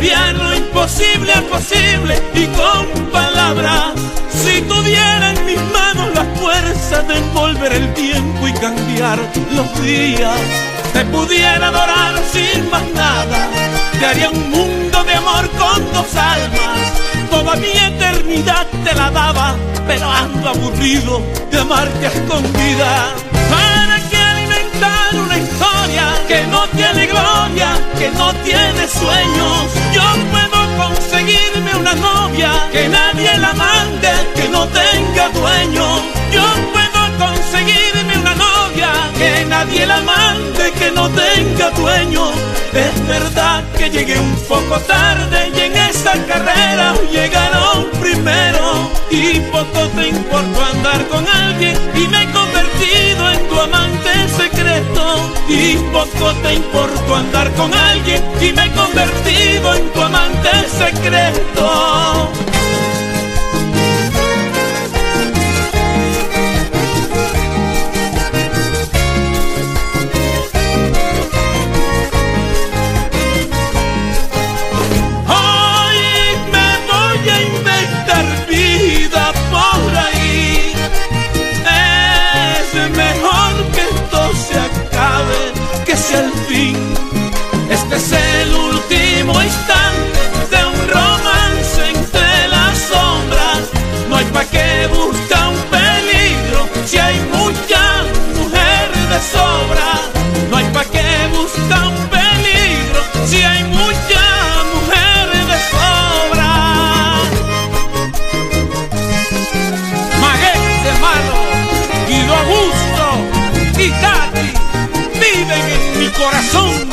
imposible a posible y con palabras. Si tuviera en mis manos la fuerza de envolver el tiempo y cambiar los días, te pudiera adorar sin más nada, te haría un mundo de amor con dos almas. Toda mi eternidad te la daba, pero ando aburrido de amarte a escondida. ¿Para alimentar una historia que no tiene gloria, que no tiene sueños? Conseguirme una novia que nadie la mande, que no tenga dueño. Yo puedo conseguirme una novia que nadie la mande, que no tenga dueño. Es verdad que llegué un poco tarde y en esta carrera llegaron primero. Y poco te importó andar con alguien y me Y poco te importó andar con alguien y me he convertido en tu amante secreto. Corazón.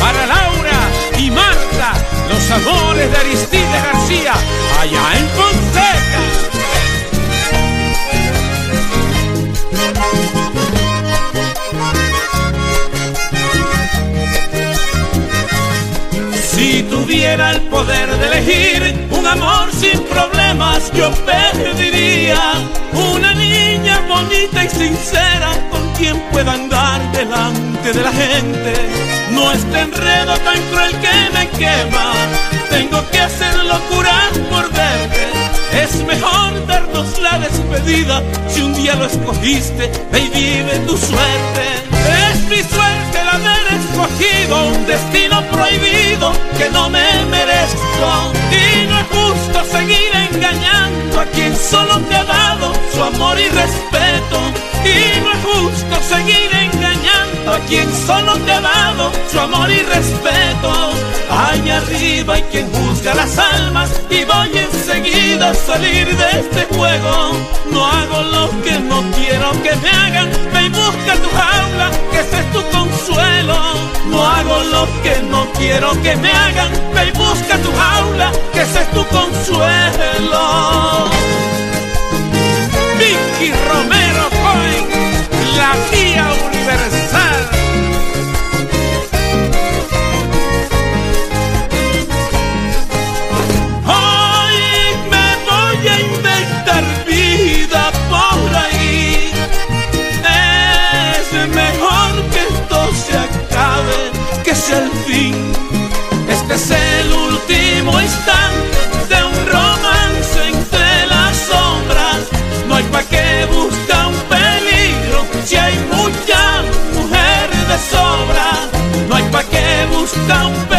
Para Laura y Marta, los amores de Aristide García, allá en tuviera el poder de elegir un amor sin problemas, yo pediría una niña bonita y sincera con quien pueda andar delante de la gente. No este enredo tan cruel que me quema, tengo que hacer locuras por verte. Es mejor darnos la despedida si un día lo escogiste, ve y vive tu suerte. Es mi suerte el haber escogido un destino prohibido que no me amor y respeto. Y no es justo seguir engañando a quien solo te ha dado su amor y respeto. Allá arriba hay quien juzga las almas y voy enseguida a salir de este juego. No hago lo que no quiero que me hagan, y busca tu jaula, que ese es tu consuelo. No hago lo que no quiero que me hagan, y busca tu jaula, que ese es tu consuelo. De un romance entre las sombras. No hay pa' que buscar un peligro si hay mucha mujer de sobra. No hay pa' que buscar un